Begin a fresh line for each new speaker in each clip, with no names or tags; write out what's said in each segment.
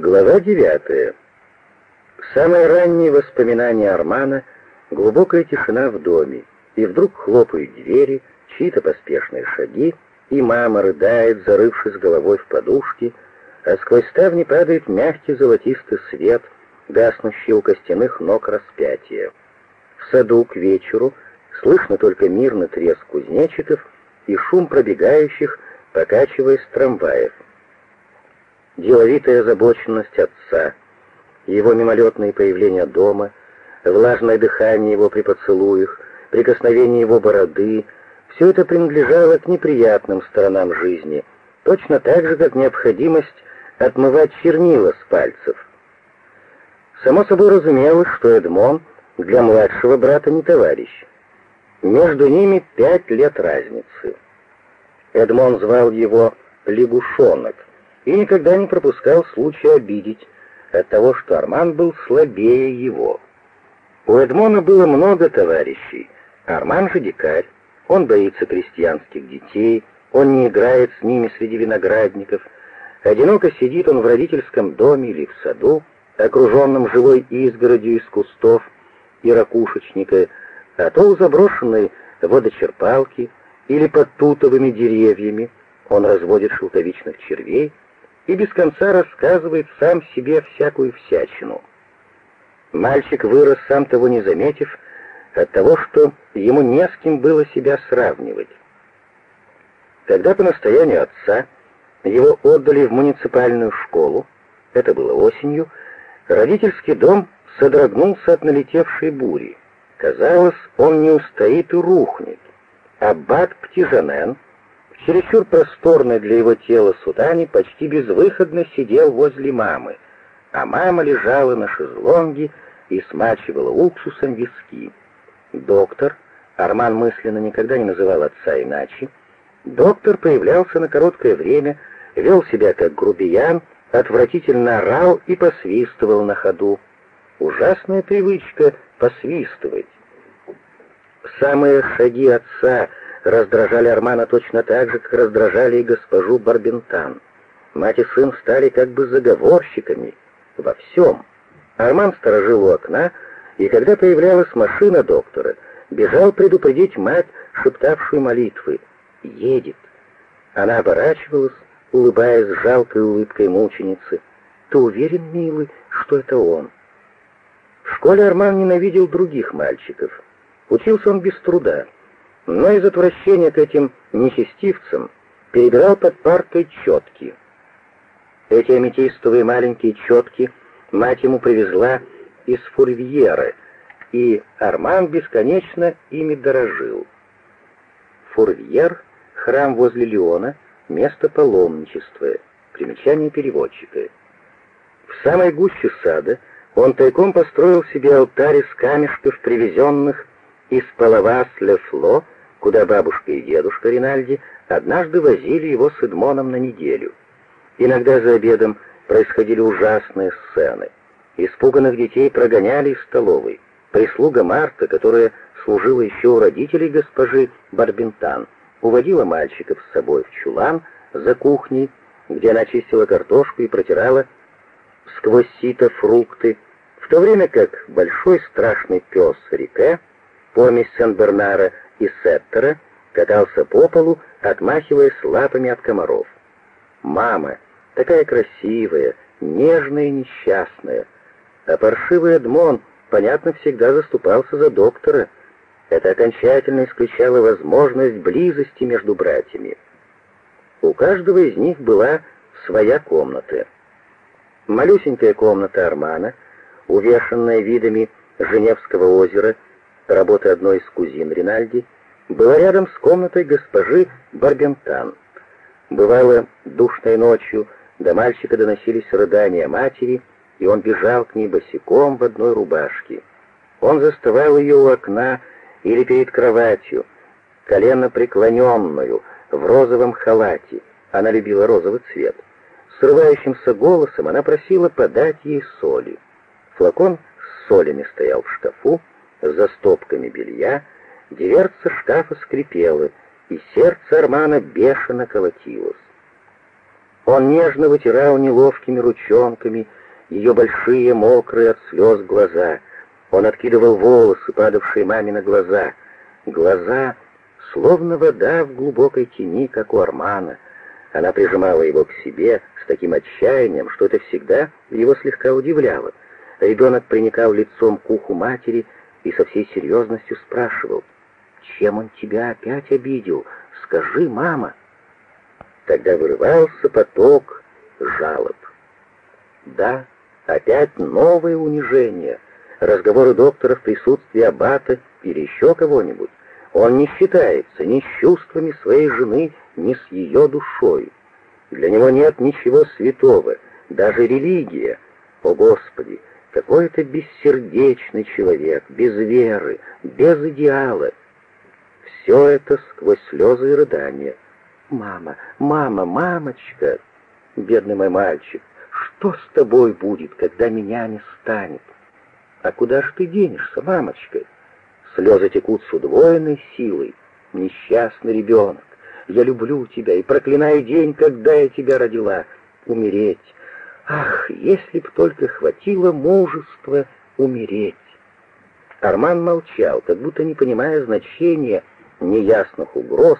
Глава девятая. Самые ранние воспоминания Армана — глубокая тишина в доме, и вдруг хлопают двери, чьи-то поспешные шаги, и мама рыдает, зарывшись головой в подушки, а сквозь ставни падает мягкий золотистый свет, гаснущий у костяных ног распятия. В саду к вечеру слышно только мирный треск кузнечиков и шум пробегающих, покачиваясь трамваев. Деловитая озабоченность отца, его мимолетные появления дома, влажное дыхание его при поцелуях, прикосновение его бороды — все это принадлежало к неприятным сторонам жизни, точно так же, как необходимость отмывать чернила с пальцев. Само собой разумелось, что Эдмон для младшего брата не товарищ. Между ними пять лет разницы. Эдмон звал его «лягушонок» и никогда не пропускал случая обидеть от того, что Арман был слабее его. У Эдмона было много товарищей, Арман же дикарь. Он боится крестьянских детей, он не играет с ними среди виноградников. Одиноко сидит он в родительском доме или в саду, окруженном живой изгородью из кустов и ракушечника, а то у заброшенной водочерпалки или под тутовыми деревьями он разводит шелковичных червей и без конца рассказывает сам себе всякую всячину. Мальчик вырос, сам того не заметив, от того, что ему не с кем было себя сравнивать. Когда по настоянию отца его отдали в муниципальную школу, это было осенью, родительский дом содрогнулся от налетевшей бури. Казалось, он не устоит и рухнет. Аббат Птижанен, чересчур просторной для его тела сутане, почти безвыходно сидел возле мамы, а мама лежала на шезлонге и смачивала уксусом виски. Доктор, Арман мысленно никогда не называл отца иначе, доктор появлялся на короткое время, вел себя как грубиян, отвратительно орал и посвистывал на ходу. Ужасная привычка посвистывать. Самые шаги отца раздражали Армана точно так же, как раздражали и госпожу Барбентан. Мать и сын стали как бы заговорщиками во всем. Арман сторожил у окна, и когда появлялась машина доктора, бежал предупредить мать, шептавшую молитвы. «Едет». Она оборачивалась, улыбаясь жалкой улыбкой мученицы. «Ты уверен, милый, что это он?» В школе Арман ненавидел других мальчиков. Учился он без труда, но из отвращения к этим нечестивцам перебирал под партой четки. Эти аметистовые маленькие четки мать ему привезла из Фурвьера, и Арман бесконечно ими дорожил. Фурвьер — храм возле Леона, место паломничества, примечание переводчика. В самой гуще сада он тайком построил себе алтарь из камешков, привезенных из Палавас-Ле-Фло, куда бабушка и дедушка Ринальди однажды возили его с Эдмоном на неделю. Иногда за обедом происходили ужасные сцены. Испуганных детей прогоняли из столовой. Прислуга Марта, которая служила еще у родителей госпожи Барбентан, уводила мальчиков с собой в чулан за кухней, где она чистила картошку и протирала сквозь сито фрукты, в то время как большой страшный пес Рике, помесь Сен-Бернара и Сеттера, катался по полу, отмахиваясь лапами от комаров. Мама, такая красивая, нежная и несчастная, а паршивый Эдмон, понятно, всегда заступался за доктора. Это окончательно исключало возможность близости между братьями. У каждого из них была своя комната. Малюсенькая комната Армана, увешанная видами Женевского озера, работы одной из кузин Ринальди, была рядом с комнатой госпожи Барбентан. Бывало, душной ночью до мальчика доносились рыдания матери, и он бежал к ней босиком в одной рубашке. Он заставал ее у окна или перед кроватью, колено преклоненную, в розовом халате. Она любила розовый цвет. Срывающимся голосом она просила подать ей соли. Флакон с солями стоял в шкафу, за стопками белья, дверца шкафа скрипела, и сердце Армана бешено колотилось. Он нежно вытирал неловкими ручонками ее большие, мокрые от слез глаза. Он откидывал волосы, падавшие маме на глаза. Глаза, словно вода в глубокой тени, как у Армана. Она прижимала его к себе с таким отчаянием, что это всегда его слегка удивляло. Ребенок приникал лицом к уху матери и со всей серьезностью спрашивал, «Чем он тебя опять обидел? Скажи, мама!» Тогда вырывался поток жалоб. Да, опять новое унижение, разговоры доктора в присутствии аббата или еще кого-нибудь. Он не считается ни с чувствами своей жены, ни с ее душой. Для него нет ничего святого, даже религия. О, Господи, какой это бессердечный человек, без веры, без идеала. Все это сквозь слезы и рыдания. «Мама, мама, мамочка!» «Бедный мой мальчик, что с тобой будет, когда меня не станет?» «А куда ж ты денешься, мамочка?» Слезы текут с удвоенной силой. «Несчастный ребенок, я люблю тебя и проклинаю день, когда я тебя родила. Умереть, Ах, если б только хватило мужества умереть. Арман молчал, как будто не понимая значения неясных угроз,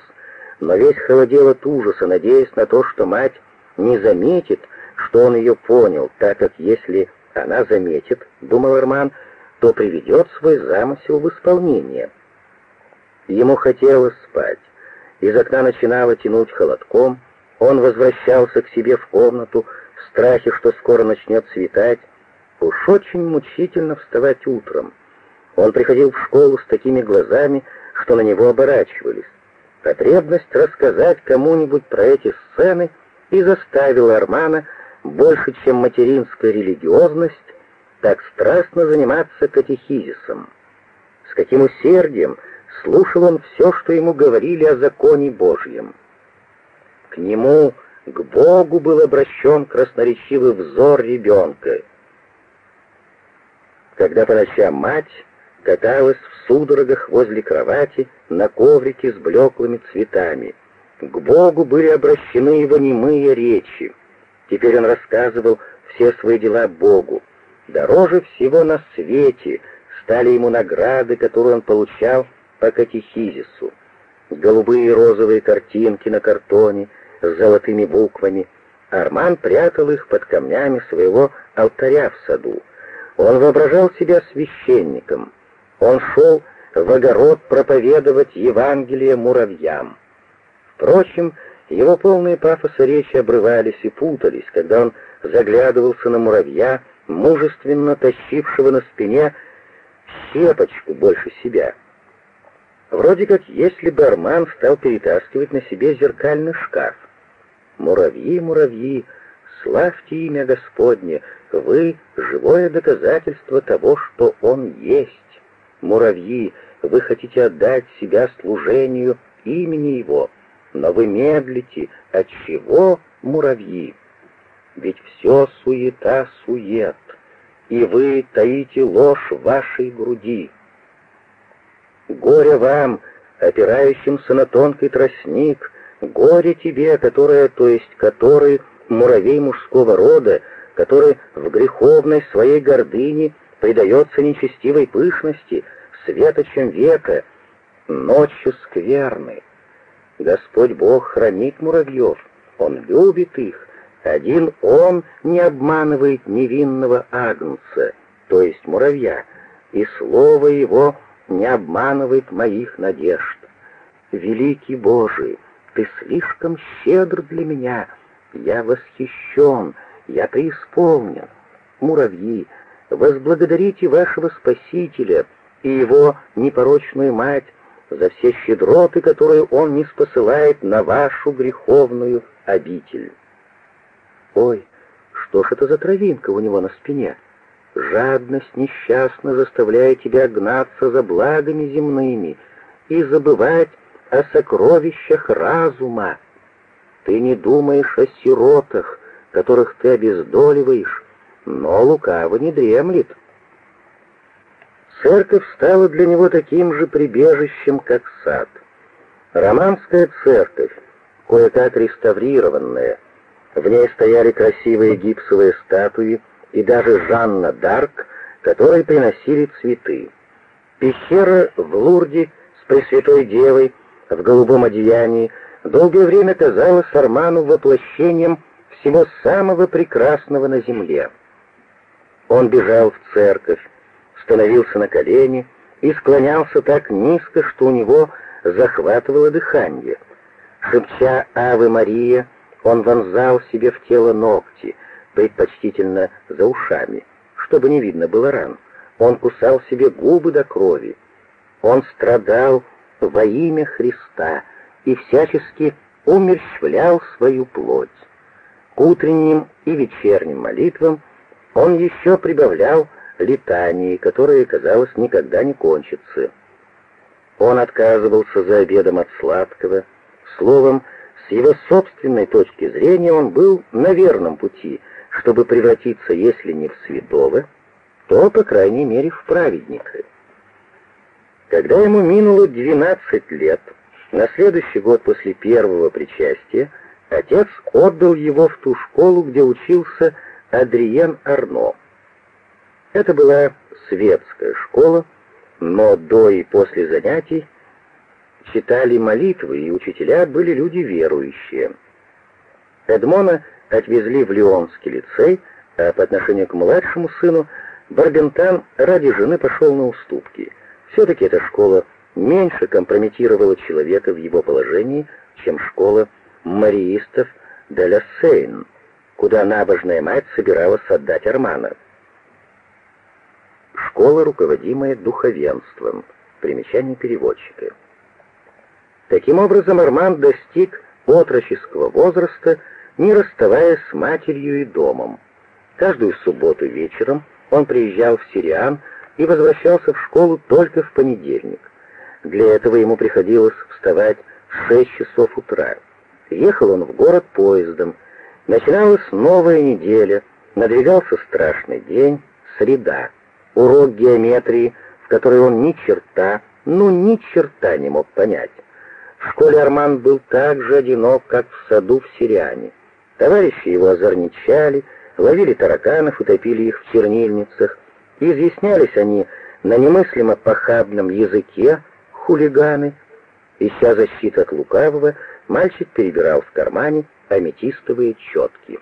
но весь холодел от ужаса, надеясь на то, что мать не заметит, что он ее понял, так как если она заметит, думал Арман, то приведет свой замысел в исполнение. Ему хотелось спать. Из окна начинало тянуть холодком, он возвращался к себе в комнату, в страхе, что скоро начнет светать, уж очень мучительно вставать утром. Он приходил в школу с такими глазами, что на него оборачивались. Потребность рассказать кому-нибудь про эти сцены и заставила Армана больше, чем материнская религиозность, так страстно заниматься катехизисом. С каким усердием слушал он все, что ему говорили о законе Божьем. К нему к Богу был обращен красноречивый взор ребенка. Когда по мать каталась в судорогах возле кровати на коврике с блеклыми цветами, к Богу были обращены его немые речи. Теперь он рассказывал все свои дела Богу. Дороже всего на свете стали ему награды, которые он получал по катехизису. Голубые и розовые картинки на картоне, с золотыми буквами. Арман прятал их под камнями своего алтаря в саду. Он воображал себя священником. Он шел в огород проповедовать Евангелие муравьям. Впрочем, его полные пафоса речи обрывались и путались, когда он заглядывался на муравья, мужественно тащившего на спине щепочку больше себя. Вроде как если бы Арман стал перетаскивать на себе зеркальный шкаф. Муравьи, муравьи, славьте имя Господне, вы — живое доказательство того, что Он есть. Муравьи, вы хотите отдать себя служению имени Его, но вы медлите. От чего муравьи? Ведь все суета-сует, и вы таите ложь в вашей груди. Горе вам, опирающимся на тонкий тростник, Горе тебе, которая, то есть который, муравей мужского рода, который в греховной своей гордыне предается нечестивой пышности, светочем века, ночью скверны. Господь Бог хранит муравьев, Он любит их. Один Он не обманывает невинного агнца, то есть муравья, и слово Его не обманывает моих надежд. Великий Божий, ты слишком щедр для меня. Я восхищен, я преисполнен. Муравьи, возблагодарите вашего Спасителя и его непорочную мать за все щедроты, которые он не спосылает на вашу греховную обитель. Ой, что ж это за травинка у него на спине? Жадность несчастно заставляет тебя гнаться за благами земными и забывать о сокровищах разума. Ты не думаешь о сиротах, которых ты обездоливаешь, но лукаво не дремлет. Церковь стала для него таким же прибежищем, как сад. Романская церковь, кое-как реставрированная, В ней стояли красивые гипсовые статуи и даже Жанна Дарк, которой приносили цветы. Пещера в Лурде с Пресвятой Девой в голубом одеянии долгое время казалась Арману воплощением всего самого прекрасного на земле. Он бежал в церковь, становился на колени и склонялся так низко, что у него захватывало дыхание. Шепча «Аве Мария», он вонзал себе в тело ногти, предпочтительно за ушами, чтобы не видно было ран. Он кусал себе губы до крови. Он страдал во имя Христа и всячески умерщвлял свою плоть. К утренним и вечерним молитвам он еще прибавлял летании, которые, казалось, никогда не кончатся. Он отказывался за обедом от сладкого. Словом, с его собственной точки зрения он был на верном пути, чтобы превратиться, если не в святого, то, по крайней мере, в праведника. Когда ему минуло 12 лет, на следующий год после первого причастия, отец отдал его в ту школу, где учился Адриен Арно. Это была светская школа, но до и после занятий читали молитвы, и учителя были люди верующие. Эдмона отвезли в Лионский лицей, а по отношению к младшему сыну Барбентан ради жены пошел на уступки. Все-таки эта школа меньше компрометировала человека в его положении, чем школа мариистов де Сейн, куда набожная мать собиралась отдать Армана. Школа, руководимая духовенством. Примечание переводчика. Таким образом, Арман достиг отроческого возраста, не расставаясь с матерью и домом. Каждую субботу вечером он приезжал в Сириан и возвращался в школу только в понедельник. Для этого ему приходилось вставать в 6 часов утра. Ехал он в город поездом. Начиналась новая неделя, надвигался страшный день, среда урок геометрии, в который он ни черта, ну ни черта не мог понять. В школе Арман был так же одинок, как в саду в Сириане. Товарищи его озорничали, ловили тараканов и топили их в чернильницах. И изъяснялись они на немыслимо похабном языке, хулиганы. Ища защиты от лукавого, мальчик перебирал в кармане аметистовые четки.